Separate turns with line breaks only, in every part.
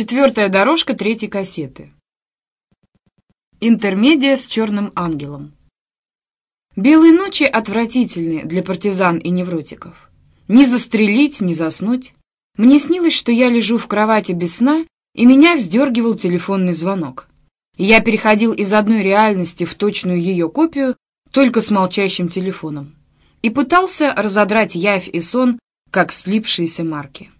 Четвертая дорожка третьей кассеты. Интермедия с черным ангелом. Белые ночи отвратительны для партизан и невротиков. Ни застрелить, ни заснуть. Мне снилось, что я лежу в кровати без сна, и меня вздергивал телефонный звонок. Я переходил из одной реальности в точную ее копию, только с молчащим телефоном, и пытался разодрать явь и сон, как слипшиеся марки.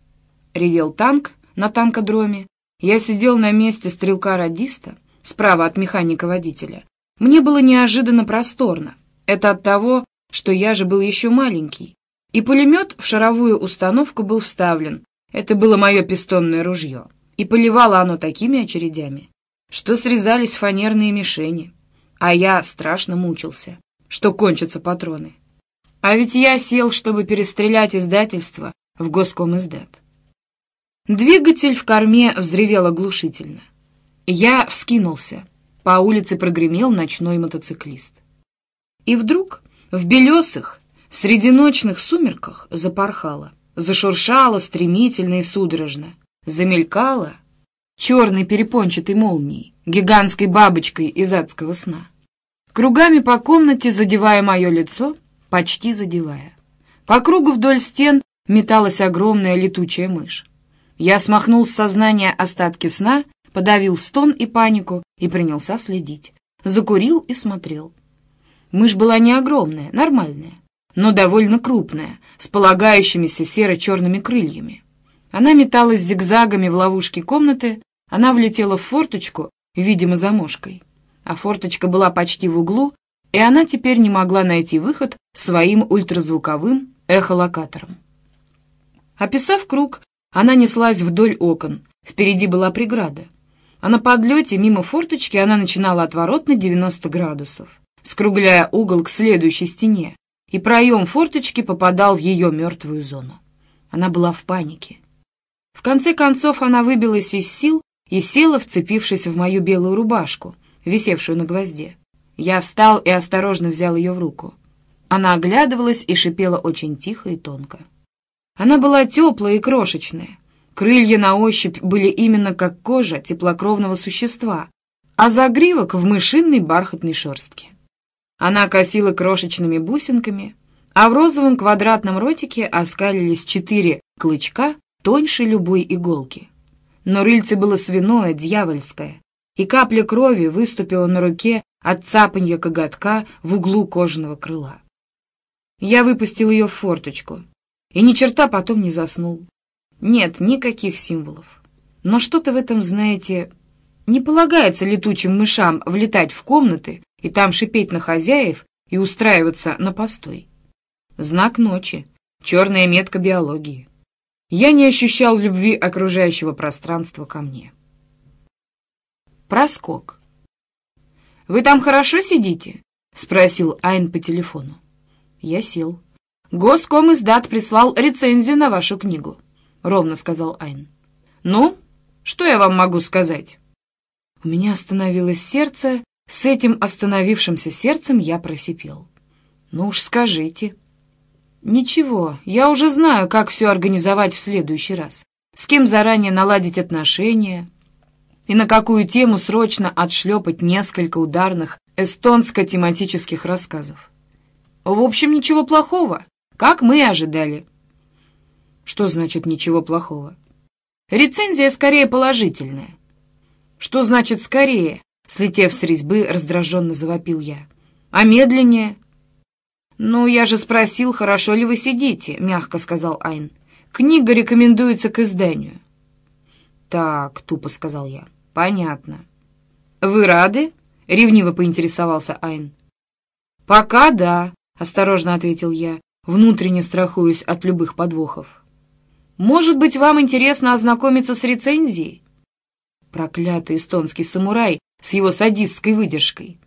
Ревел танк, на танкодроме. Я сидел на месте стрелка-радиста, справа от механика-водителя. Мне было неожиданно просторно. Это от того, что я же был еще маленький. И пулемет в шаровую установку был вставлен. Это было мое пистонное ружье. И поливало оно такими очередями, что срезались фанерные мишени. А я страшно мучился, что кончатся патроны. А ведь я сел, чтобы перестрелять издательство в госком издат. Двигатель в корме взревел оглушительно. Я вскинулся. По улице прогремел ночной мотоциклист. И вдруг в белесых, среди ночных сумерках запорхало, зашуршало стремительно и судорожно, замелькало черной перепончатой молнией, гигантской бабочкой из адского сна. Кругами по комнате, задевая мое лицо, почти задевая. По кругу вдоль стен металась огромная летучая мышь. Я смахнул с сознания остатки сна, подавил стон и панику и принялся следить. Закурил и смотрел. Мышь была не огромная, нормальная, но довольно крупная, с полагающимися серо-черными крыльями. Она металась зигзагами в ловушке комнаты, она влетела в форточку, видимо, за мошкой. А форточка была почти в углу, и она теперь не могла найти выход своим ультразвуковым эхолокатором. Описав круг, она неслась вдоль окон. Впереди была преграда. А на подлете мимо форточки она начинала отворот на 90 градусов, скругляя угол к следующей стене, и проем форточки попадал в ее мертвую зону. Она была в панике. В конце концов она выбилась из сил и села, вцепившись в мою белую рубашку, висевшую на гвозде. Я встал и осторожно взял ее в руку. Она оглядывалась и шипела очень тихо и тонко. Она была теплая и крошечная. Крылья на ощупь были именно как кожа теплокровного существа, а загривок в мышинной бархатной шерстке. Она косила крошечными бусинками, а в розовом квадратном ротике оскалились четыре клычка тоньше любой иголки. Но рыльце было свиное, дьявольское, и капля крови выступила на руке от цапанья коготка в углу кожаного крыла. Я выпустил ее в форточку, и ни черта потом не заснул. Нет, никаких символов. Но что-то в этом, знаете, не полагается летучим мышам влетать в комнаты и там шипеть на хозяев и устраиваться на постой. Знак ночи, черная метка биологии. Я не ощущал любви окружающего пространства ко мне. Проскок. «Вы там хорошо сидите?» — спросил Айн по телефону. Я сел. «Госком издат прислал рецензию на вашу книгу», — ровно сказал Айн. «Ну, что я вам могу сказать?» У меня остановилось сердце, с этим остановившимся сердцем я просипел. «Ну уж скажите». «Ничего, я уже знаю, как все организовать в следующий раз. С кем заранее наладить отношения и на какую тему срочно отшлепать несколько ударных эстонско-тематических рассказов. В общем, ничего плохого как мы и ожидали. Что значит ничего плохого? Рецензия скорее положительная. Что значит скорее? Слетев с резьбы, раздраженно завопил я. А медленнее? Ну, я же спросил, хорошо ли вы сидите, мягко сказал Айн. Книга рекомендуется к изданию. Так, тупо сказал я. Понятно. Вы рады? Ревниво поинтересовался Айн. Пока да, осторожно ответил я внутренне страхуюсь от любых подвохов. «Может быть, вам интересно ознакомиться с рецензией?» Проклятый эстонский самурай с его садистской выдержкой.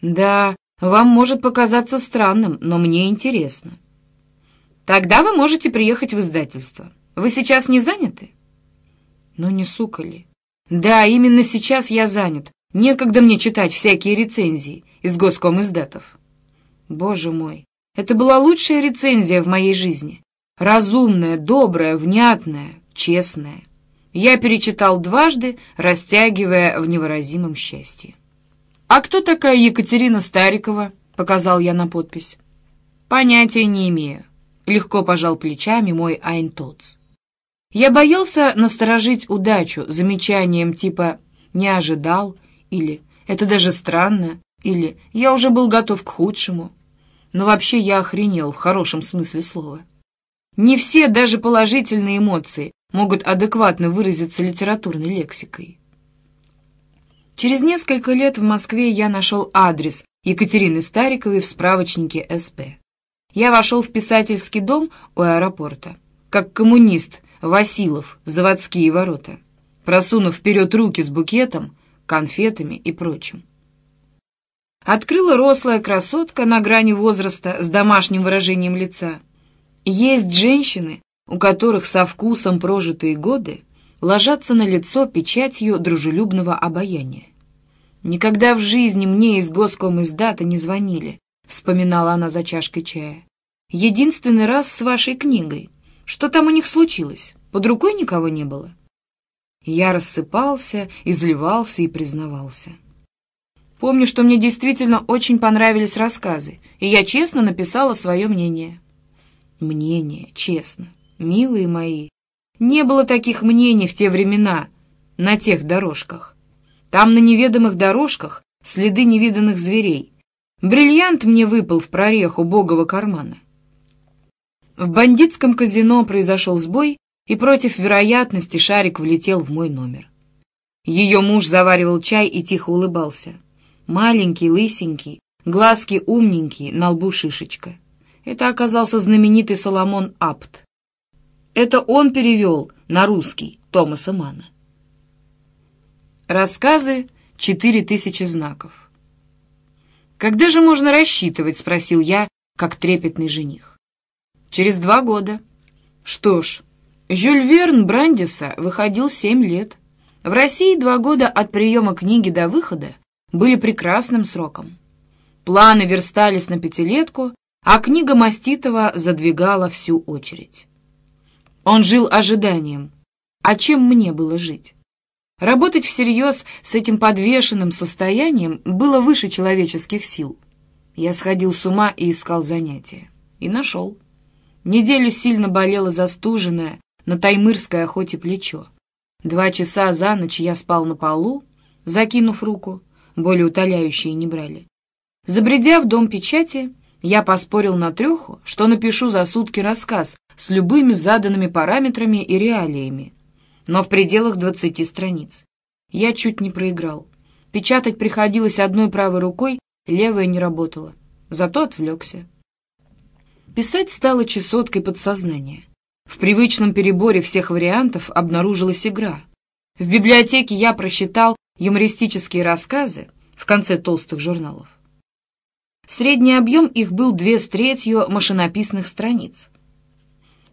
«Да, вам может показаться странным, но мне интересно». «Тогда вы можете приехать в издательство. Вы сейчас не заняты?» «Ну не сука ли?» «Да, именно сейчас я занят. Некогда мне читать всякие рецензии из госком издатов». «Боже мой, это была лучшая рецензия в моей жизни. Разумная, добрая, внятная, честная. Я перечитал дважды, растягивая в невыразимом счастье. «А кто такая Екатерина Старикова?» — показал я на подпись. «Понятия не имею», — легко пожал плечами мой Айнтоц. Я боялся насторожить удачу замечанием типа «не ожидал» или «это даже странно» или «я уже был готов к худшему». Но вообще я охренел в хорошем смысле слова. Не все, даже положительные эмоции, могут адекватно выразиться литературной лексикой. Через несколько лет в Москве я нашел адрес Екатерины Стариковой в справочнике СП. Я вошел в писательский дом у аэропорта, как коммунист Василов в заводские ворота, просунув вперед руки с букетом, конфетами и прочим. Открыла рослая красотка на грани возраста с домашним выражением лица. Есть женщины, у которых со вкусом прожитые годы ложатся на лицо печатью дружелюбного обаяния. «Никогда в жизни мне из госкомиздата не звонили», — вспоминала она за чашкой чая. «Единственный раз с вашей книгой. Что там у них случилось? Под рукой никого не было?» Я рассыпался, изливался и признавался. Помню, что мне действительно очень понравились рассказы, и я честно написала свое мнение. Мнение, честно, милые мои. Не было таких мнений в те времена, на тех дорожках. Там на неведомых дорожках следы невиданных зверей. Бриллиант мне выпал в прореху богового кармана. В бандитском казино произошел сбой, и против вероятности шарик влетел в мой номер. Ее муж заваривал чай и тихо улыбался. Маленький, лысенький, глазки умненькие, на лбу шишечка. Это оказался знаменитый Соломон Апт. Это он перевел на русский Томаса Мана. Рассказы «Четыре тысячи знаков». «Когда же можно рассчитывать?» — спросил я, как трепетный жених. «Через два года». «Что ж, Жюль Верн Брандиса выходил семь лет. В России два года от приема книги до выхода были прекрасным сроком. Планы верстались на пятилетку, а книга Маститова задвигала всю очередь. Он жил ожиданием. А чем мне было жить? Работать всерьез с этим подвешенным состоянием было выше человеческих сил. Я сходил с ума и искал занятия. И нашел. Неделю сильно болела застуженная, на таймырской охоте плечо. Два часа за ночь я спал на полу, закинув руку, более утоляющие не брали. Забредя в дом печати, я поспорил на треху, что напишу за сутки рассказ с любыми заданными параметрами и реалиями, но в пределах двадцати страниц. Я чуть не проиграл. Печатать приходилось одной правой рукой, левая не работала. Зато отвлекся. Писать стало чесоткой подсознания. В привычном переборе всех вариантов обнаружилась игра. В библиотеке я просчитал юмористические рассказы в конце толстых журналов. Средний объем их был две с третью машинописных страниц.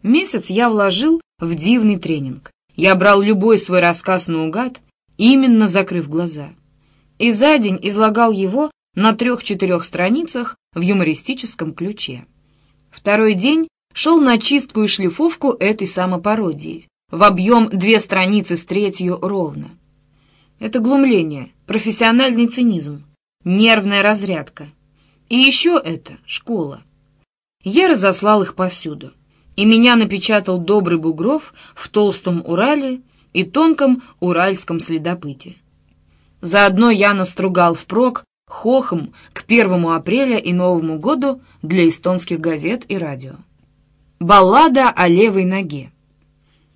Месяц я вложил в дивный тренинг. Я брал любой свой рассказ наугад, именно закрыв глаза. И за день излагал его на трех-четырех страницах в юмористическом ключе. Второй день шел на чистку и шлифовку этой самопародии, в объем две страницы с третью ровно. Это глумление, профессиональный цинизм, нервная разрядка. И еще это школа. Я разослал их повсюду, и меня напечатал добрый Бугров в толстом Урале и тонком уральском следопыте. Заодно я настругал впрок хохом к первому апреля и Новому году для эстонских газет и радио. Баллада о левой ноге.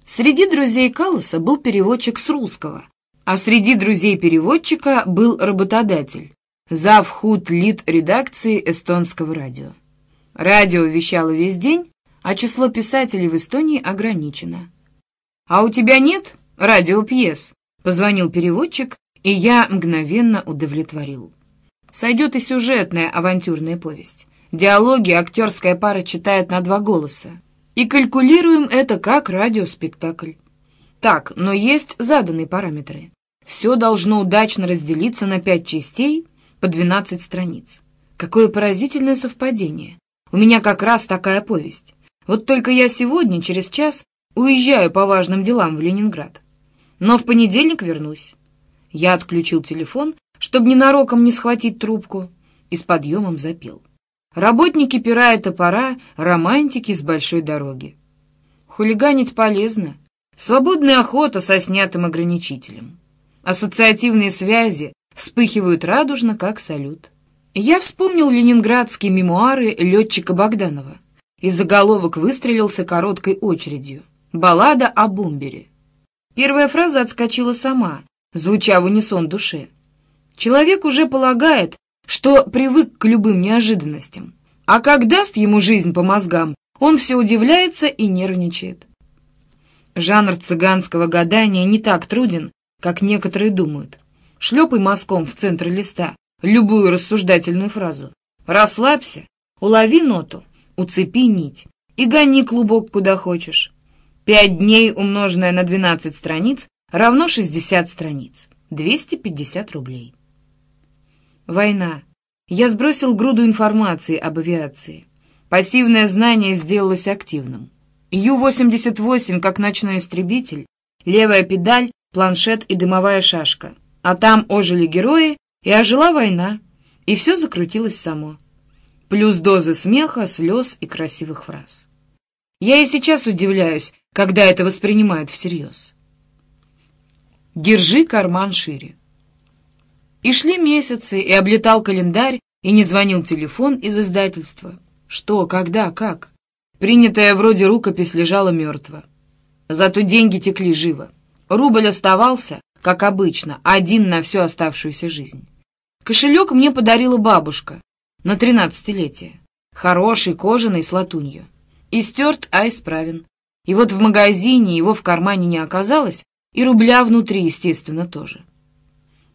Среди друзей Калласа был переводчик с русского, а среди друзей переводчика был работодатель, зав худ лид редакции эстонского радио. Радио вещало весь день, а число писателей в Эстонии ограничено. «А у тебя нет радиопьес?» — позвонил переводчик, и я мгновенно удовлетворил. Сойдет и сюжетная авантюрная повесть. Диалоги актерская пара читает на два голоса. И калькулируем это как радиоспектакль. Так, но есть заданные параметры. Все должно удачно разделиться на пять частей по 12 страниц. Какое поразительное совпадение. У меня как раз такая повесть. Вот только я сегодня, через час, уезжаю по важным делам в Ленинград. но в понедельник вернусь. Я отключил телефон, чтобы ненароком не схватить трубку, и с подъемом запел. Работники пера и топора, романтики с большой дороги. Хулиганить полезно. Свободная охота со снятым ограничителем. Ассоциативные связи вспыхивают радужно, как салют. Я вспомнил ленинградские мемуары летчика Богданова. Из заголовок выстрелился короткой очередью. Баллада о бомбере. Первая фраза отскочила сама, звуча в унисон душе. Человек уже полагает, что привык к любым неожиданностям. А как даст ему жизнь по мозгам, он все удивляется и нервничает. Жанр цыганского гадания не так труден, как некоторые думают. Шлепай мазком в центр листа любую рассуждательную фразу. Расслабься, улови ноту, уцепи нить и гони клубок куда хочешь. Пять дней, умноженное на 12 страниц, равно 60 страниц. 250 рублей. Война. Я сбросил груду информации об авиации. Пассивное знание сделалось активным. Ю-88 как ночной истребитель, левая педаль, планшет и дымовая шашка. А там ожили герои, и ожила война, и все закрутилось само. Плюс дозы смеха, слез и красивых фраз. Я и сейчас удивляюсь, когда это воспринимают всерьез. Держи карман шире. И шли месяцы, и облетал календарь, и не звонил телефон из издательства. Что, когда, как? Принятая вроде рукопись лежала мертва. Зато деньги текли живо. Рубль оставался, как обычно, один на всю оставшуюся жизнь. Кошелек мне подарила бабушка на тринадцатилетие. Хороший, кожаный, с латунью. И стерт, а исправен. И вот в магазине его в кармане не оказалось, и рубля внутри, естественно, тоже.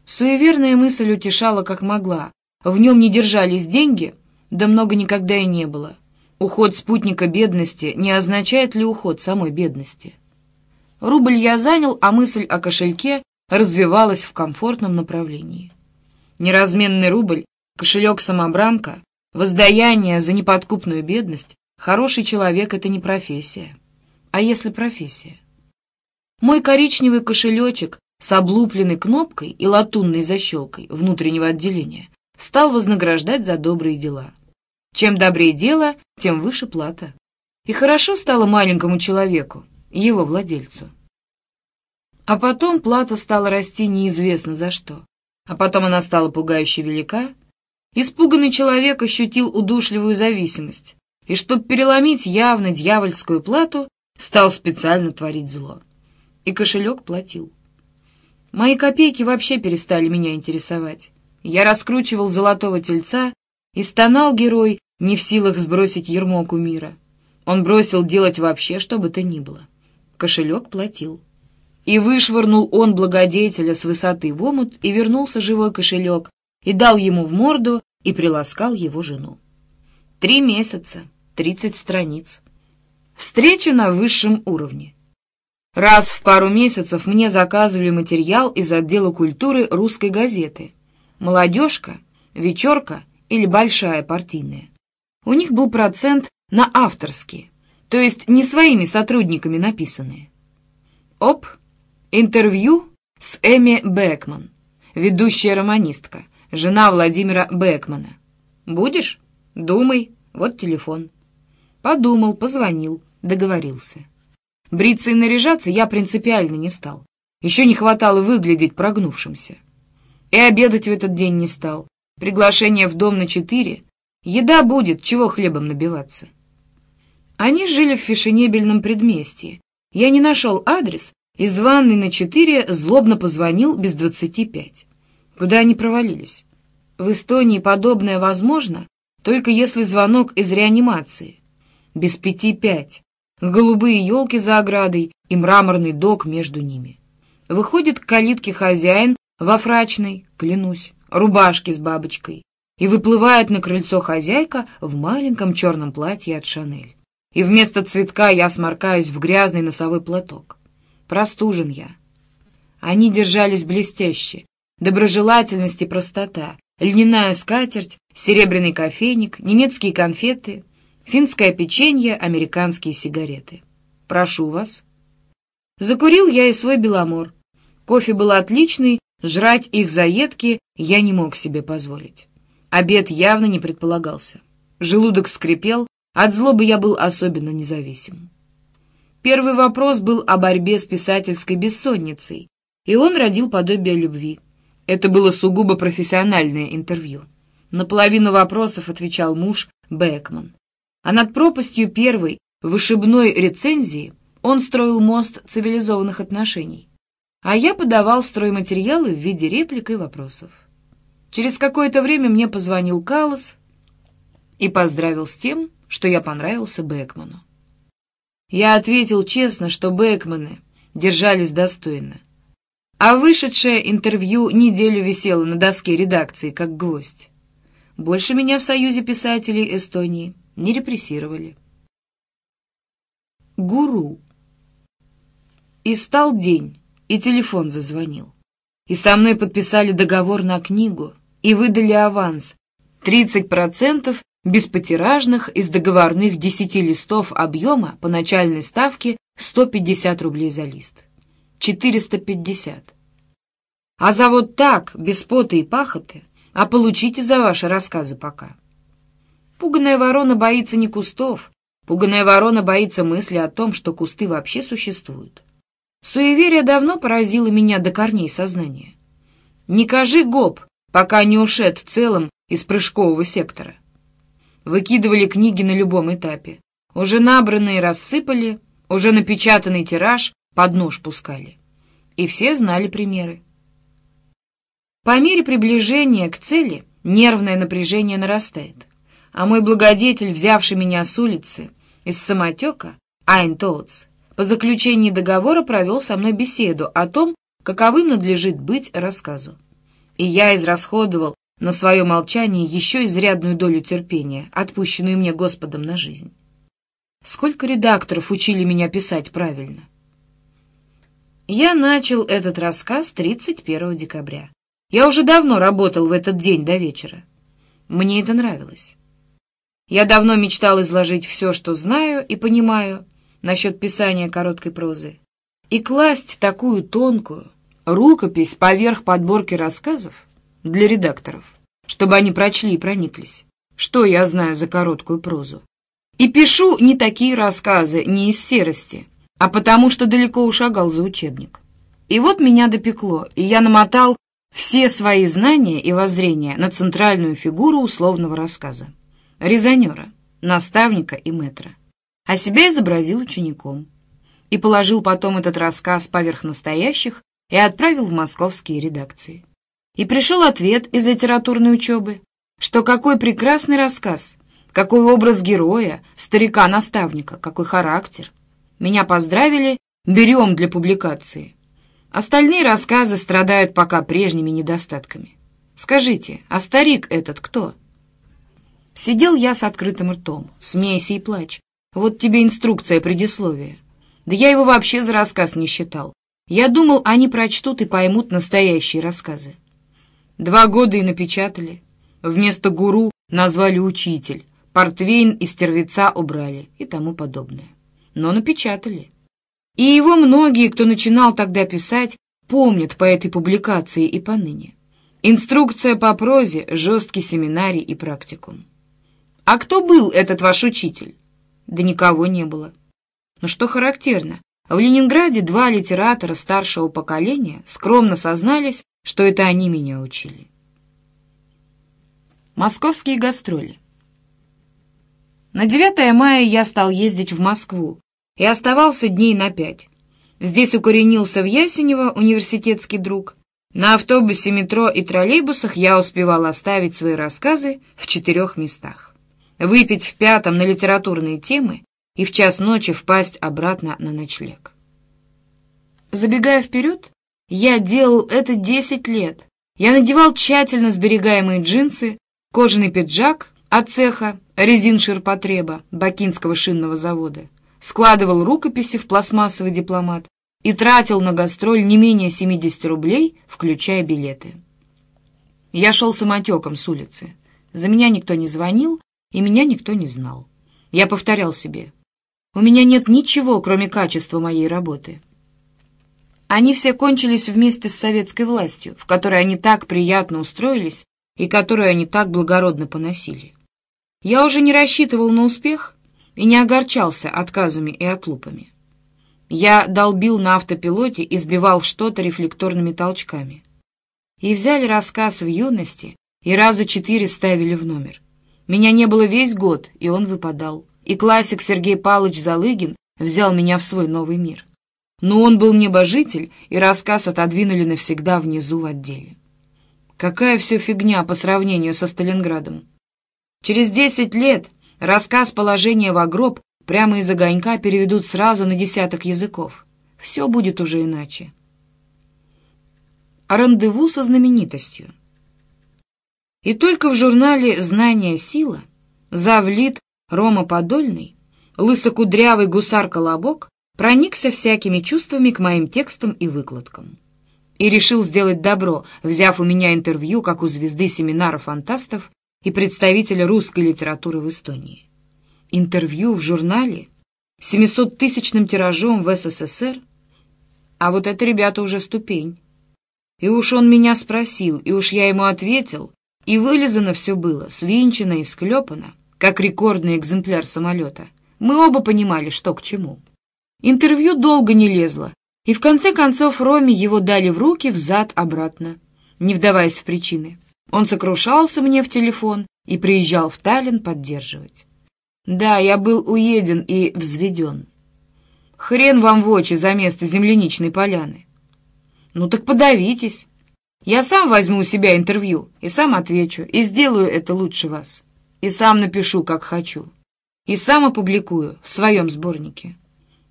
Суеверная мысль утешала как могла. В нем не держались деньги, да много никогда и не было. Уход спутника бедности не означает ли уход самой бедности? Рубль я занял, а мысль о кошельке развивалась в комфортном направлении неразменный рубль, кошелек-самобранка, воздаяние за неподкупную бедность, хороший человек — это не профессия. А если профессия? Мой коричневый кошелечек с облупленной кнопкой и латунной защелкой внутреннего отделения стал вознаграждать за добрые дела. Чем добрее дело, тем выше плата. И хорошо стало маленькому человеку, его владельцу. А потом плата стала расти неизвестно за что а потом она стала пугающе велика, испуганный человек ощутил удушливую зависимость, и чтобы переломить явно дьявольскую плату, стал специально творить зло. И кошелек платил. Мои копейки вообще перестали меня интересовать. Я раскручивал золотого тельца, и стонал герой, не в силах сбросить ермо кумира. Он бросил делать вообще, что бы то ни было. Кошелек платил. И вышвырнул он благодетеля с высоты в омут, и вернулся живой кошелек, и дал ему в морду, и приласкал его жену. Три месяца, тридцать страниц. Встреча на высшем уровне. Раз в пару месяцев мне заказывали материал из отдела культуры русской газеты. «Молодежка», «Вечерка» или «Большая партийная». У них был процент на авторские, то есть не своими сотрудниками написанные. Оп, Интервью с Эми Бекман, ведущая романистка, жена Владимира Бекмана. Будешь? Думай. Вот телефон. Подумал, позвонил, договорился. Бриться и наряжаться я принципиально не стал. Еще не хватало выглядеть прогнувшимся. И обедать в этот день не стал. Приглашение в дом на четыре. Еда будет, чего хлебом набиваться. Они жили в фешенебельном предместье. Я не нашел адрес, из ванной на четыре злобно позвонил без двадцати пять. Куда они провалились? В Эстонии подобное возможно, только если звонок из реанимации. Без пяти пять. Голубые елки за оградой и мраморный док между ними. Выходит к калитке хозяин во фрачной, клянусь, рубашке с бабочкой, и выплывает на крыльцо хозяйка в маленьком черном платье от Шанель. И вместо цветка я сморкаюсь в грязный носовой платок. Простужен я. Они держались блестяще. Доброжелательность и простота, льняная скатерть, серебряный кофейник, немецкие конфеты, финское печенье, американские сигареты. Прошу вас. Закурил я и свой беломор. Кофе был отличный, жрать их заедки я не мог себе позволить. Обед явно не предполагался. Желудок скрипел, от злобы я был особенно независим. Первый вопрос был о борьбе с писательской бессонницей, и он родил подобие любви. Это было сугубо профессиональное интервью. На половину вопросов отвечал муж Бекман. А над пропастью первой, вышибной рецензии он строил мост цивилизованных отношений. А я подавал стройматериалы в виде реплик и вопросов. Через какое-то время мне позвонил Каллас и поздравил с тем, что я понравился Бекману. Я ответил честно, что Бекманы держались достойно. А вышедшее интервью неделю висело на доске редакции, как гвоздь. Больше меня в Союзе писателей Эстонии не репрессировали. Гуру. И стал день, и телефон зазвонил. И со мной подписали договор на книгу, и выдали аванс. 30% беспотиражных из договорных 10 листов объема по начальной ставке 150 рублей за лист. 450. А за вот так, без пота и пахоты, а получите за ваши рассказы пока. Пуганая ворона боится не кустов, пуганая ворона боится мысли о том, что кусты вообще существуют. Суеверие давно поразило меня до корней сознания. Не кажи гоп, пока не ушед целым из прыжкового сектора. Выкидывали книги на любом этапе. Уже набранные рассыпали, уже напечатанный тираж под нож пускали. И все знали примеры. По мере приближения к цели нервное напряжение нарастает, а мой благодетель, взявший меня с улицы, из самотека, Айн Тоутс, по заключении договора провел со мной беседу о том, каковым надлежит быть рассказу. И я израсходовал на свое молчание еще изрядную долю терпения, отпущенную мне Господом на жизнь. Сколько редакторов учили меня писать правильно? Я начал этот рассказ 31 декабря. Я уже давно работал в этот день до вечера. Мне это нравилось. Я давно мечтал изложить все, что знаю и понимаю насчет писания короткой прозы, и класть такую тонкую рукопись поверх подборки рассказов для редакторов чтобы они прочли и прониклись. Что я знаю за короткую прозу? И пишу не такие рассказы, не из серости, а потому что далеко ушагал за учебник. И вот меня допекло, и я намотал все свои знания и воззрения на центральную фигуру условного рассказа. Резонера, наставника и метра. А себя изобразил учеником. И положил потом этот рассказ поверх настоящих и отправил в московские редакции. И пришел ответ из литературной учебы, что какой прекрасный рассказ, какой образ героя, старика-наставника, какой характер. Меня поздравили, берем для публикации. Остальные рассказы страдают пока прежними недостатками. Скажите, а старик этот кто? Сидел я с открытым ртом, смейся и плачь. Вот тебе инструкция предисловия. Да я его вообще за рассказ не считал. Я думал, они прочтут и поймут настоящие рассказы. Два года и напечатали. Вместо гуру назвали учитель, портвейн и стервеца убрали и тому подобное. Но напечатали. И его многие, кто начинал тогда писать, помнят по этой публикации и поныне. Инструкция по прозе, жесткий семинарий и практикум. А кто был этот ваш учитель? Да никого не было. Но что характерно, в Ленинграде два литератора старшего поколения скромно сознались, что это они меня учили. Московские гастроли. На 9 мая я стал ездить в Москву и оставался дней на пять. Здесь укоренился в Ясенево университетский друг. На автобусе, метро и троллейбусах я успевал оставить свои рассказы в четырех местах. Выпить в пятом на литературные темы и в час ночи впасть обратно на ночлег. Забегая вперед, я делал это десять лет. Я надевал тщательно сберегаемые джинсы, кожаный пиджак от цеха резин-ширпотреба Бакинского шинного завода, складывал рукописи в пластмассовый дипломат и тратил на гастроль не менее 70 рублей, включая билеты. Я шел самотеком с улицы. За меня никто не звонил, и меня никто не знал. Я повторял себе, у меня нет ничего, кроме качества моей работы. Они все кончились вместе с советской властью, в которой они так приятно устроились и которую они так благородно поносили. Я уже не рассчитывал на успех и не огорчался отказами и отлупами. Я долбил на автопилоте и сбивал что-то рефлекторными толчками. И взяли рассказ в юности и раза четыре ставили в номер. Меня не было весь год, и он выпадал. И классик Сергей Павлович Залыгин взял меня в свой новый мир. Но он был небожитель, и рассказ отодвинули навсегда внизу в отделе. Какая все фигня по сравнению со Сталинградом. Через десять лет рассказ «Положение в гроб» прямо из огонька переведут сразу на десяток языков. Все будет уже иначе. Рандеву со знаменитостью. И только в журнале «Знание — сила» завлит Рома Подольный, лысокудрявый гусар-колобок, проникся всякими чувствами к моим текстам и выкладкам. И решил сделать добро, взяв у меня интервью, как у звезды семинара фантастов и представителя русской литературы в Эстонии. Интервью в журнале 700-тысячным тиражом в СССР, а вот это, ребята, уже ступень. И уж он меня спросил, и уж я ему ответил, и вылизано все было, свинчено и склепано, как рекордный экземпляр самолета. Мы оба понимали, что к чему. Интервью долго не лезло, и в конце концов Роме его дали в руки взад-обратно, не вдаваясь в причины. Он сокрушался мне в телефон и приезжал в Таллин поддерживать. Да, я был уеден и взведен. Хрен вам в очи за место земляничной поляны. Ну так подавитесь. Я сам возьму у себя интервью, и сам отвечу, и сделаю это лучше вас. И сам напишу, как хочу. И сам опубликую в своем сборнике.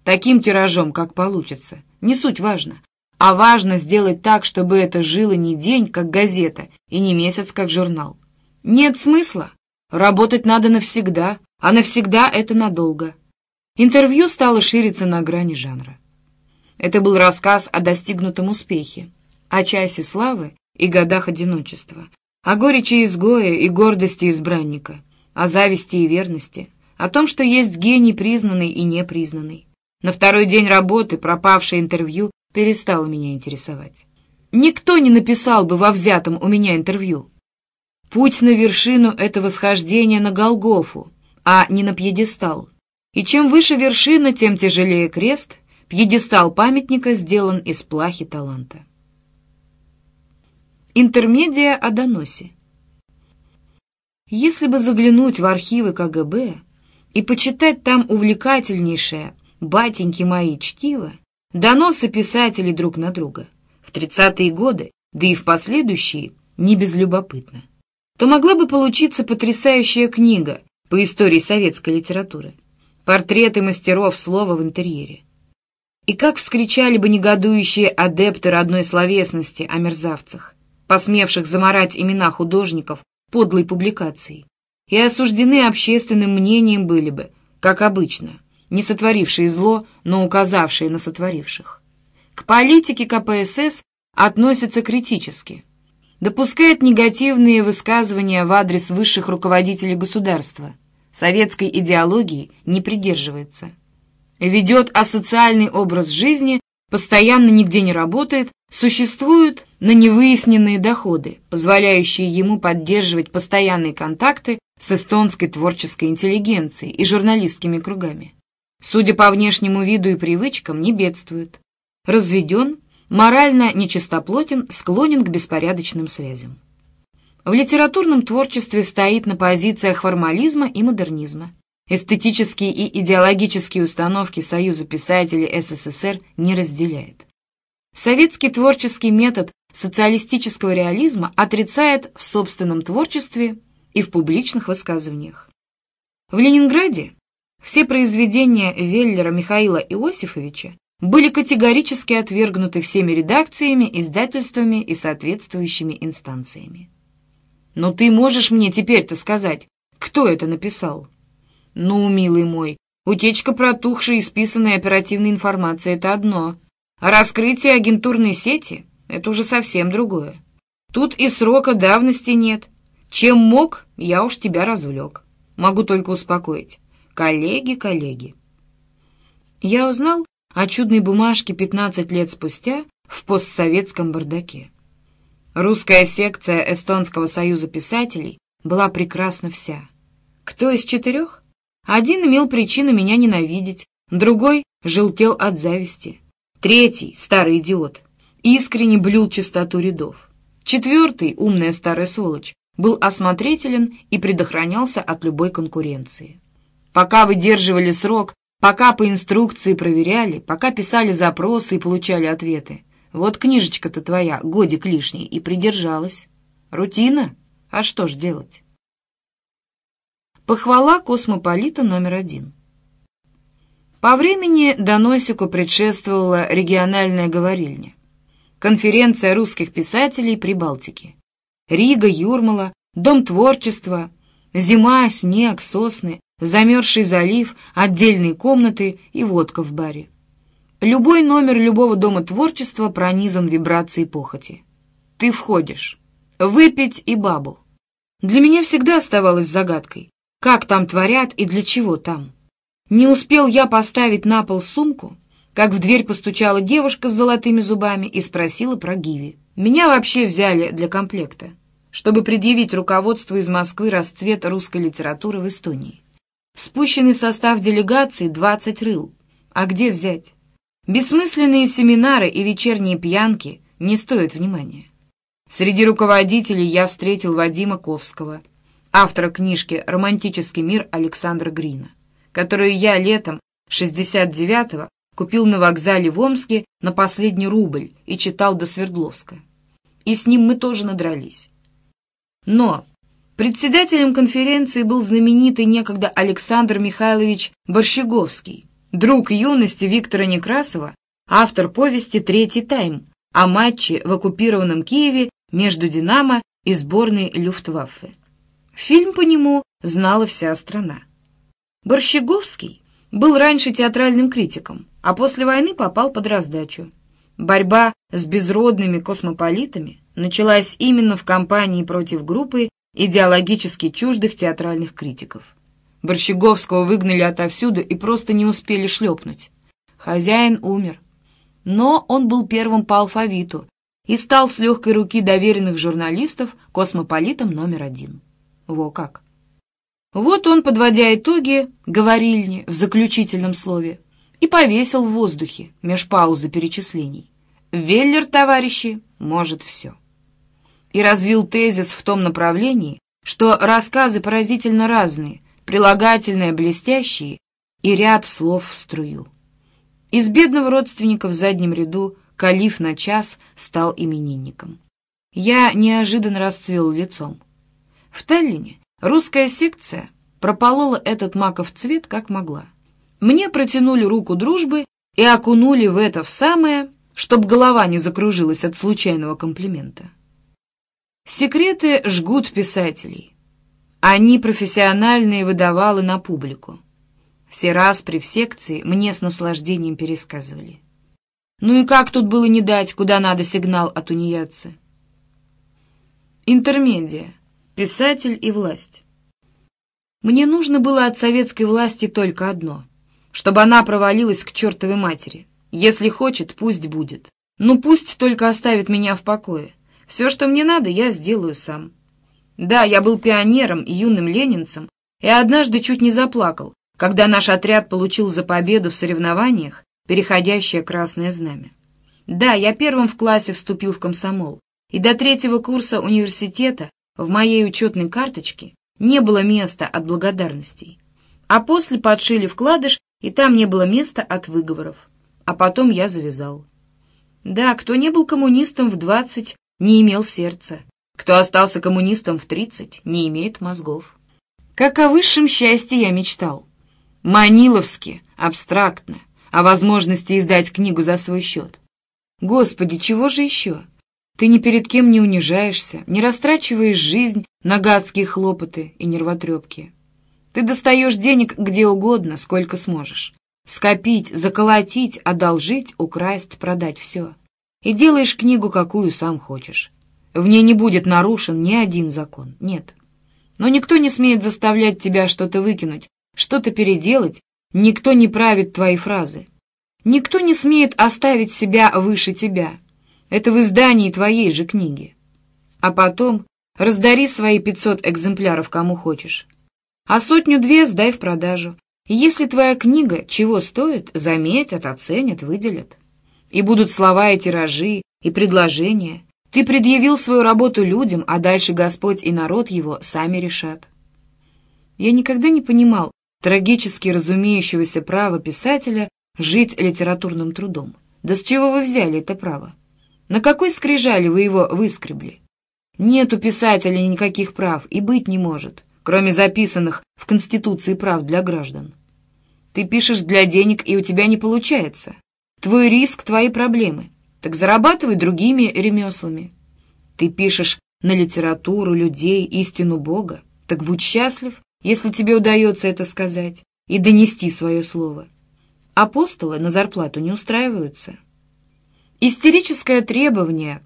Таким тиражом, как получится. Не суть важно. А важно сделать так, чтобы это жило не день, как газета, и не месяц, как журнал. Нет смысла. Работать надо навсегда, а навсегда это надолго. Интервью стало шириться на грани жанра. Это был рассказ о достигнутом успехе, о часе славы и годах одиночества, о горечи изгоя и гордости избранника, о зависти и верности, о том, что есть гений признанный и непризнанный. На второй день работы пропавшее интервью перестало меня интересовать. Никто не написал бы во взятом у меня интервью. Путь на вершину — это восхождение на Голгофу, а не на пьедестал. И чем выше вершина, тем тяжелее крест, пьедестал памятника сделан из плахи таланта. Интермедия о доносе. Если бы заглянуть в архивы КГБ и почитать там увлекательнейшее «Батеньки мои чтиво», доносы писателей друг на друга, в тридцатые годы, да и в последующие, не безлюбопытно, то могла бы получиться потрясающая книга по истории советской литературы, портреты мастеров слова в интерьере. И как вскричали бы негодующие адепты родной словесности о мерзавцах, посмевших заморать имена художников подлой публикацией, и осуждены общественным мнением были бы, как обычно, не сотворившие зло, но указавшие на сотворивших. К политике КПСС относятся критически, допускает негативные высказывания в адрес высших руководителей государства, советской идеологии не придерживается, ведет асоциальный образ жизни, постоянно нигде не работает, существуют на невыясненные доходы, позволяющие ему поддерживать постоянные контакты с эстонской творческой интеллигенцией и журналистскими кругами. Судя по внешнему виду и привычкам, не бедствует. Разведен, морально нечистоплотен, склонен к беспорядочным связям. В литературном творчестве стоит на позициях формализма и модернизма. Эстетические и идеологические установки Союза писателей СССР не разделяет. Советский творческий метод социалистического реализма отрицает в собственном творчестве и в публичных высказываниях. В Ленинграде все произведения Веллера Михаила Иосифовича были категорически отвергнуты всеми редакциями, издательствами и соответствующими инстанциями. Но ты можешь мне теперь-то сказать, кто это написал? Ну, милый мой, утечка протухшей и списанной оперативной информации — это одно — а раскрытие агентурной сети — это уже совсем другое. Тут и срока давности нет. Чем мог, я уж тебя развлек. Могу только успокоить. Коллеги, коллеги. Я узнал о чудной бумажке 15 лет спустя в постсоветском бардаке. Русская секция Эстонского союза писателей была прекрасна вся. Кто из четырех? Один имел причину меня ненавидеть, другой желтел от зависти, третий, старый идиот, искренне блюл чистоту рядов. Четвертый, умная старая сволочь, был осмотрителен и предохранялся от любой конкуренции. Пока выдерживали срок, пока по инструкции проверяли, пока писали запросы и получали ответы, вот книжечка-то твоя, годик лишний, и придержалась. Рутина? А что ж делать? Похвала космополита номер один. По времени доносику предшествовала региональная говорильня. Конференция русских писателей Прибалтики. Рига, Юрмала, Дом творчества, зима, снег, сосны, замерзший залив, отдельные комнаты и водка в баре. Любой номер любого дома творчества пронизан вибрацией похоти. Ты входишь. Выпить и бабу. Для меня всегда оставалось загадкой, как там творят и для чего там. Не успел я поставить на пол сумку, как в дверь постучала девушка с золотыми зубами и спросила про Гиви. Меня вообще взяли для комплекта, чтобы предъявить руководству из Москвы расцвет русской литературы в Эстонии. Спущенный состав делегации — 20 рыл. А где взять? Бессмысленные семинары и вечерние пьянки не стоят внимания. Среди руководителей я встретил Вадима Ковского, автора книжки «Романтический мир» Александра Грина, которую я летом 69-го купил на вокзале в Омске на последний рубль и читал до Свердловска. И с ним мы тоже надрались. Но председателем конференции был знаменитый некогда Александр Михайлович Борщеговский, друг юности Виктора Некрасова, автор повести «Третий тайм» о матче в оккупированном Киеве между «Динамо» и сборной Люфтваффе. Фильм по нему знала вся страна. Борщеговский был раньше театральным критиком, а после войны попал под раздачу. Борьба с безродными космополитами началась именно в кампании против группы идеологически чуждых театральных критиков. Борщеговского выгнали отовсюду и просто не успели шлепнуть. Хозяин умер. Но он был первым по алфавиту и стал с легкой руки доверенных журналистов космополитом номер один. Во как! Вот он, подводя итоги, говорильни в заключительном слове, и повесил в воздухе, меж паузы перечислений. Веллер, товарищи, может все. И развил тезис в том направлении, что рассказы поразительно разные, прилагательные блестящие и ряд слов в струю. Из бедного родственника в заднем ряду калиф на час стал именинником. Я неожиданно расцвел лицом. В Таллине русская секция прополола этот маков цвет как могла. Мне протянули руку дружбы и окунули в это в самое, чтоб голова не закружилась от случайного комплимента. Секреты жгут писателей. Они профессиональные выдавалы на публику. Все распри в секции мне с наслаждением пересказывали. Ну и как тут было не дать, куда надо сигнал от тунеядца? Интермедия. Писатель и власть. Мне нужно было от советской власти только одно. Чтобы она провалилась к чертовой матери. Если хочет, пусть будет. Ну пусть только оставит меня в покое. Все, что мне надо, я сделаю сам. Да, я был пионером и юным ленинцем, и однажды чуть не заплакал, когда наш отряд получил за победу в соревнованиях переходящее красное знамя. Да, я первым в классе вступил в комсомол, и до третьего курса университета в моей учетной карточке не было места от благодарностей. А после подшили вкладыш, и там не было места от выговоров. А потом я завязал. Да, кто не был коммунистом в двадцать, не имел сердца. Кто остался коммунистом в тридцать, не имеет мозгов. Как о высшем счастье я мечтал. Маниловски, абстрактно, о возможности издать книгу за свой счет. Господи, чего же еще? Ты ни перед кем не унижаешься, не растрачиваешь жизнь на гадские хлопоты и нервотрепки. Ты достаешь денег где угодно, сколько сможешь. Скопить, заколотить, одолжить, украсть, продать все. И делаешь книгу, какую сам хочешь. В ней не будет нарушен ни один закон, нет. Но никто не смеет заставлять тебя что-то выкинуть, что-то переделать, никто не правит твои фразы. Никто не смеет оставить себя выше тебя. Это в издании твоей же книги. А потом раздари свои 500 экземпляров кому хочешь. А сотню-две сдай в продажу. Если твоя книга чего стоит, заметят, оценят, выделят. И будут слова и тиражи, и предложения. Ты предъявил свою работу людям, а дальше Господь и народ его сами решат. Я никогда не понимал трагически разумеющегося права писателя жить литературным трудом. Да с чего вы взяли это право? На какой скрижали вы его выскребли? Нет у писателя никаких прав и быть не может, кроме записанных в Конституции прав для граждан. Ты пишешь для денег, и у тебя не получается. Твой риск — твои проблемы. Так зарабатывай другими ремеслами. Ты пишешь на литературу, людей, истину Бога. Так будь счастлив, если тебе удается это сказать и донести свое слово. Апостолы на зарплату не устраиваются. Истерическое требование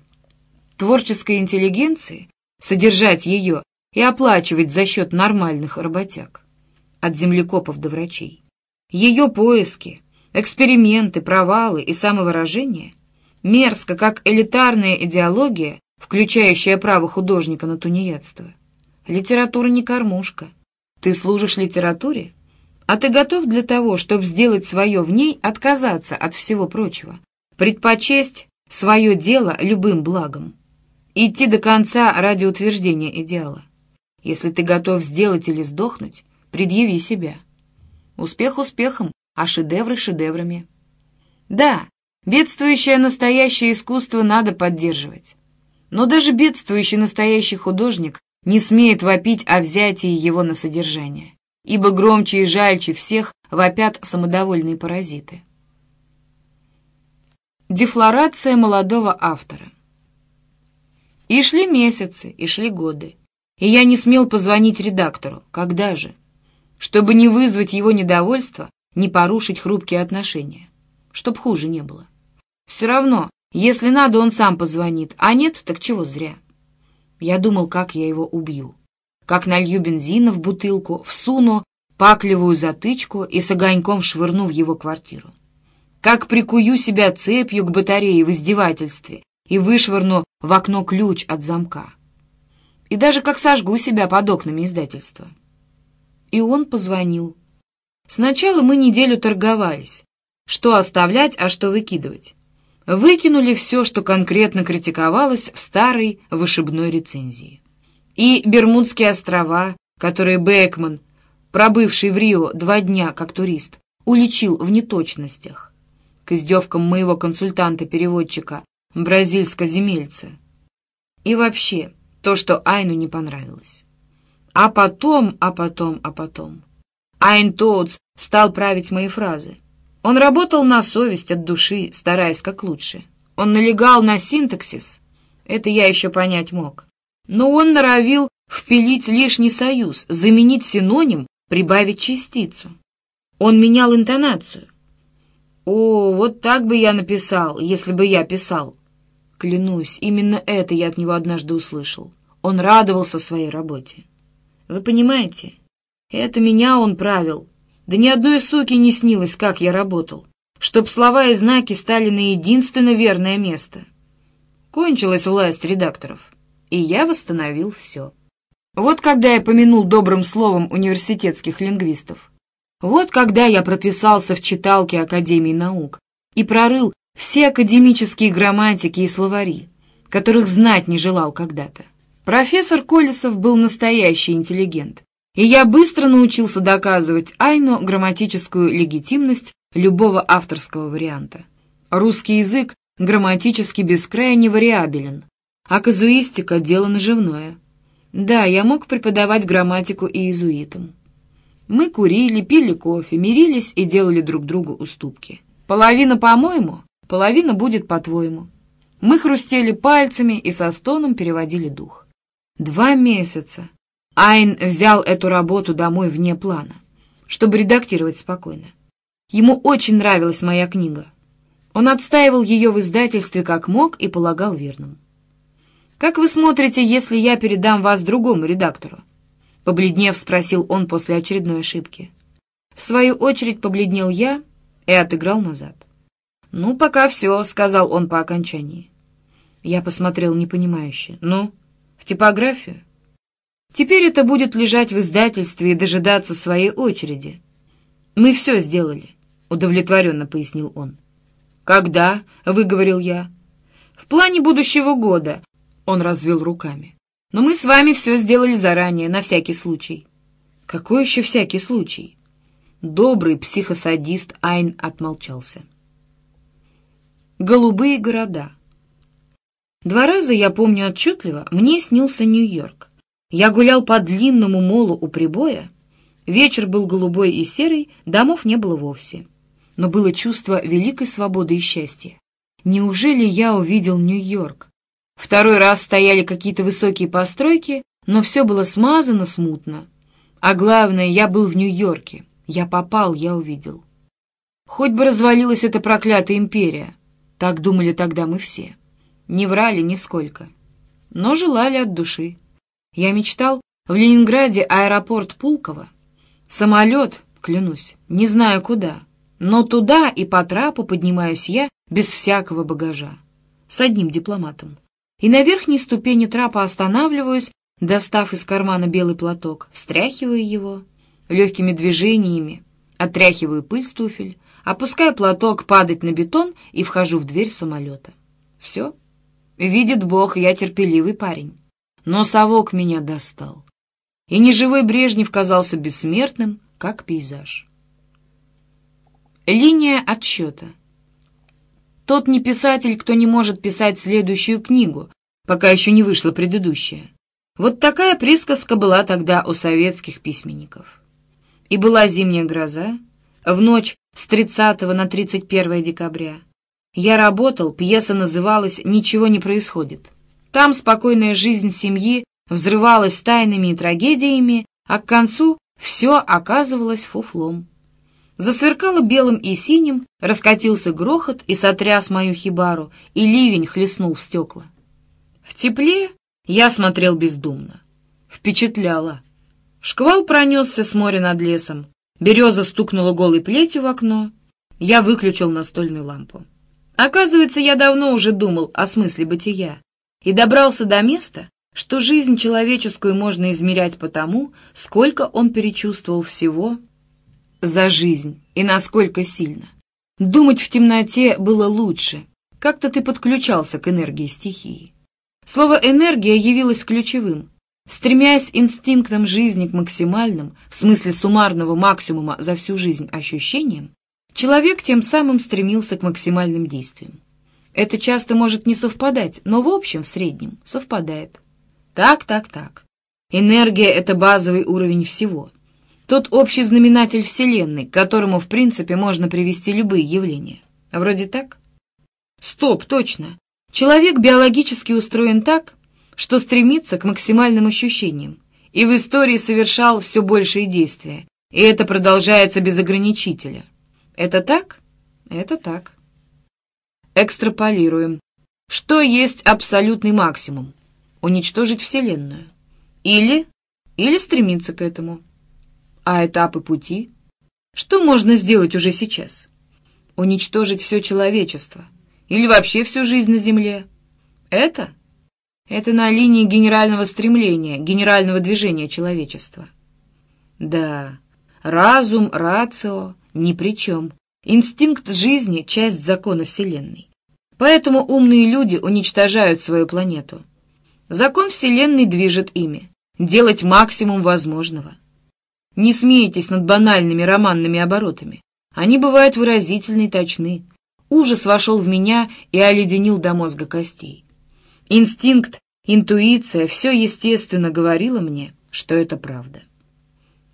творческой интеллигенции содержать ее и оплачивать за счет нормальных работяг, от землекопов до врачей. Ее поиски, эксперименты, провалы и самовыражение мерзко, как элитарная идеология, включающая право художника на тунеядство. Литература не кормушка. Ты служишь литературе, а ты готов для того, чтобы сделать свое в ней, отказаться от всего прочего, предпочесть свое дело любым благом, идти до конца ради утверждения идеала. Если ты готов сделать или сдохнуть, предъяви себя. Успех успехом, а шедевры шедеврами. Да, бедствующее настоящее искусство надо поддерживать. Но даже бедствующий настоящий художник не смеет вопить о взятии его на содержание, ибо громче и жальче всех вопят самодовольные паразиты. Дефлорация молодого автора. И шли месяцы, и шли годы, и я не смел позвонить редактору. Когда же? Чтобы не вызвать его недовольство, не порушить хрупкие отношения. Чтоб хуже не было. Все равно, если надо, он сам позвонит, а нет, так чего зря. Я думал, как я его убью. Как налью бензина в бутылку, всуну паклевую затычку и с огоньком швырну в его квартиру как прикую себя цепью к батарее в издевательстве и вышвырну в окно ключ от замка. И даже как сожгу себя под окнами издательства. И он позвонил. Сначала мы неделю торговались. Что оставлять, а что выкидывать. Выкинули все, что конкретно критиковалось в старой вышибной рецензии. И Бермудские острова, которые Бекман, пробывший в Рио два дня как турист, уличил в неточностях к издевкам моего консультанта-переводчика, бразильско-земельца. И вообще, то, что Айну не понравилось. А потом, а потом, а потом. Айн Тоутс стал править мои фразы. Он работал на совесть от души, стараясь как лучше. Он налегал на синтаксис. Это я еще понять мог. Но он норовил впилить лишний союз, заменить синоним, прибавить частицу. Он менял интонацию. «О, вот так бы я написал, если бы я писал!» Клянусь, именно это я от него однажды услышал. Он радовался своей работе. Вы понимаете? Это меня он правил. Да ни одной суки не снилось, как я работал. Чтоб слова и знаки стали на единственно верное место. Кончилась власть редакторов, и я восстановил все. Вот когда я помянул добрым словом университетских лингвистов. Вот когда я прописался в читалке Академии наук и прорыл все академические грамматики и словари, которых знать не желал когда-то. Профессор Колесов был настоящий интеллигент, и я быстро научился доказывать Айну грамматическую легитимность любого авторского варианта. Русский язык грамматически бескрайне вариабелен, а казуистика — дело наживное. Да, я мог преподавать грамматику и иезуитам. Мы курили, пили кофе, мирились и делали друг другу уступки. Половина по-моему, половина будет по-твоему. Мы хрустели пальцами и со стоном переводили дух. Два месяца. Айн взял эту работу домой вне плана, чтобы редактировать спокойно. Ему очень нравилась моя книга. Он отстаивал ее в издательстве как мог и полагал верным. «Как вы смотрите, если я передам вас другому редактору?» Побледнев, спросил он после очередной ошибки. В свою очередь побледнел я и отыграл назад. «Ну, пока все», — сказал он по окончании. Я посмотрел непонимающе. «Ну, в типографию?» «Теперь это будет лежать в издательстве и дожидаться своей очереди». «Мы все сделали», — удовлетворенно пояснил он. «Когда?» — выговорил я. «В плане будущего года», — он развел руками. «Но мы с вами все сделали заранее, на всякий случай». «Какой еще всякий случай?» Добрый психосадист Айн отмолчался. Голубые города. Два раза, я помню отчетливо, мне снился Нью-Йорк. Я гулял по длинному молу у прибоя. Вечер был голубой и серый, домов не было вовсе. Но было чувство великой свободы и счастья. Неужели я увидел Нью-Йорк? Второй раз стояли какие-то высокие постройки, но все было смазано смутно. А главное, я был в Нью-Йорке. Я попал, я увидел. Хоть бы развалилась эта проклятая империя. Так думали тогда мы все. Не врали нисколько. Но желали от души. Я мечтал в Ленинграде аэропорт Пулково. Самолет, клянусь, не знаю куда. Но туда и по трапу поднимаюсь я без всякого багажа. С одним дипломатом. И на верхней ступени трапа останавливаюсь, достав из кармана белый платок, встряхиваю его, легкими движениями, отряхиваю пыль с туфель, Опускаю платок падать на бетон и вхожу в дверь самолета. Все. Видит Бог, я терпеливый парень. Но совок меня достал. И неживой Брежнев казался бессмертным, как пейзаж. Линия отсчета. Тот не писатель, кто не может писать следующую книгу, пока еще не вышла предыдущая. Вот такая присказка была тогда у советских письменников. И была зимняя гроза, в ночь с 30 на 31 декабря. Я работал, пьеса называлась «Ничего не происходит». Там спокойная жизнь семьи взрывалась тайнами и трагедиями, а к концу все оказывалось фуфлом. Засверкало белым и синим, раскатился грохот и сотряс мою хибару, и ливень хлестнул в стекла. В тепле я смотрел бездумно. Впечатляло. Шквал пронесся с моря над лесом, Береза стукнула голой плетью в окно. Я выключил настольную лампу. Оказывается, я давно уже думал о смысле бытия и добрался до места, что жизнь человеческую можно измерять по тому, сколько он перечувствовал всего за жизнь и насколько сильно. Думать в темноте было лучше. Как-то ты подключался к энергии стихии. Слово «энергия» явилось ключевым. Стремясь инстинктом жизни к максимальным, в смысле суммарного максимума за всю жизнь ощущениям, человек тем самым стремился к максимальным действиям. Это часто может не совпадать, но в общем, в среднем, совпадает. Так, так, так. Энергия — это базовый уровень всего. Тот общий знаменатель Вселенной, к которому, в принципе, можно привести любые явления. Вроде так? Стоп, точно. Человек биологически устроен так, что стремится к максимальным ощущениям, и в истории совершал все большие действия, и это продолжается без ограничителя. Это так? Это так. Экстраполируем. Что есть абсолютный максимум? Уничтожить Вселенную. Или, или стремиться к этому. А этапы пути? Что можно сделать уже сейчас? Уничтожить все человечество. Или вообще всю жизнь на Земле. Это это на линии генерального стремления, генерального движения человечества. Да, разум, рацио ни при чем. Инстинкт жизни — часть закона Вселенной. Поэтому умные люди уничтожают свою планету. Закон Вселенной движет ими. Делать максимум возможного. Не смейтесь над банальными романными оборотами. Они бывают выразительны и точны. Ужас вошел в меня и оледенил до мозга костей. Инстинкт, интуиция, все естественно говорило мне, что это правда.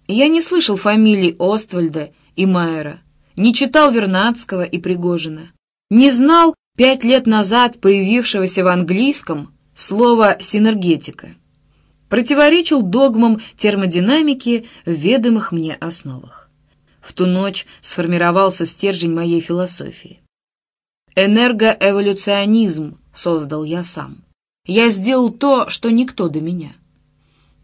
Я не слышал фамилий Оствальда и Майера, не читал Вернадского и Пригожина, не знал пять лет назад появившегося в английском слова «синергетика», противоречил догмам термодинамики в ведомых мне основах. В ту ночь сформировался стержень моей философии. Энергоэволюционизм создал я сам. Я сделал то, что никто до меня.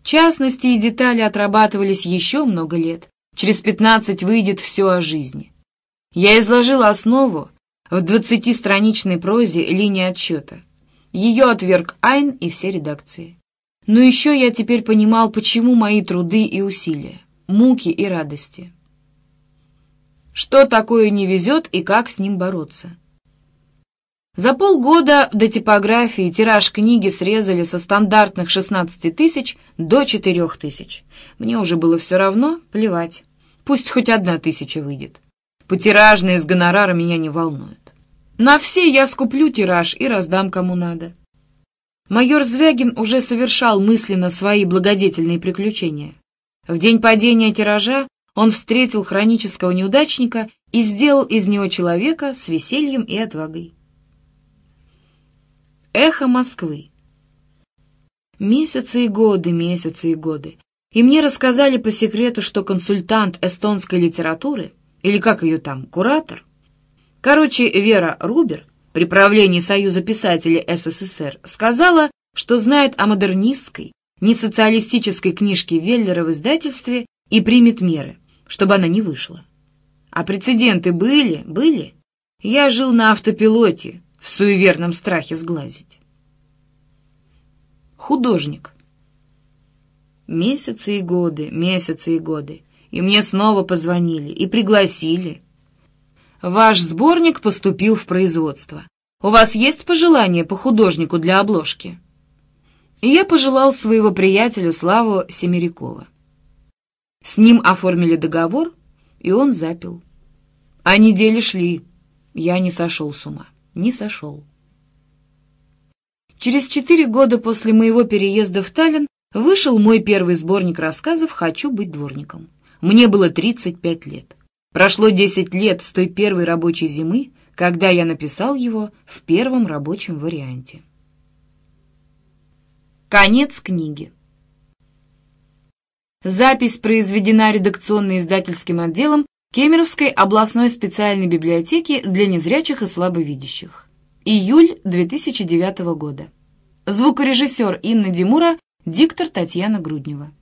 Частности и детали отрабатывались еще много лет. Через пятнадцать выйдет все о жизни. Я изложил основу, в двадцатистраничной прозе линия отсчета. Ее отверг Айн и все редакции. Но еще я теперь понимал, почему мои труды и усилия, муки и радости. Что такое не везет и как с ним бороться. За полгода до типографии тираж книги срезали со стандартных 16 тысяч до 4 тысяч. Мне уже было все равно, плевать. Пусть хоть одна тысяча выйдет. Потиражные с гонорара меня не волнуют. На все я скуплю тираж и раздам кому надо. Майор Звягин уже совершал мысленно свои благодетельные приключения. В день падения тиража он встретил хронического неудачника и сделал из него человека с весельем и отвагой. Эхо Москвы. Месяцы и годы, месяцы и годы. И мне рассказали по секрету, что консультант эстонской литературы, или как ее там, куратор, короче, Вера Рубер, при правлении Союза писателей СССР, сказала, что знает о модернистской, несоциалистической книжке Веллера в издательстве и примет меры, чтобы она не вышла. А прецеденты были, были. Я жил на автопилоте, в суеверном страхе сглазить. Художник. Месяцы и годы, месяцы и годы. И мне снова позвонили и пригласили. Ваш сборник поступил в производство. У вас есть пожелания по художнику для обложки? И я пожелал своего приятеля Славу Семерякова. С ним оформили договор, и он запил. А недели шли. Я не сошел с ума не сошел. Через четыре года после моего переезда в Таллин вышел мой первый сборник рассказов «Хочу быть дворником». Мне было 35 лет. Прошло 10 лет с той первой рабочей зимы, когда я написал его в первом рабочем варианте. Конец книги. Запись произведена редакционно-издательским отделом Кемеровской областной специальной библиотеки для незрячих и слабовидящих. Июль 2009 года. Звукорежиссер Инна Димура, диктор Татьяна Груднева.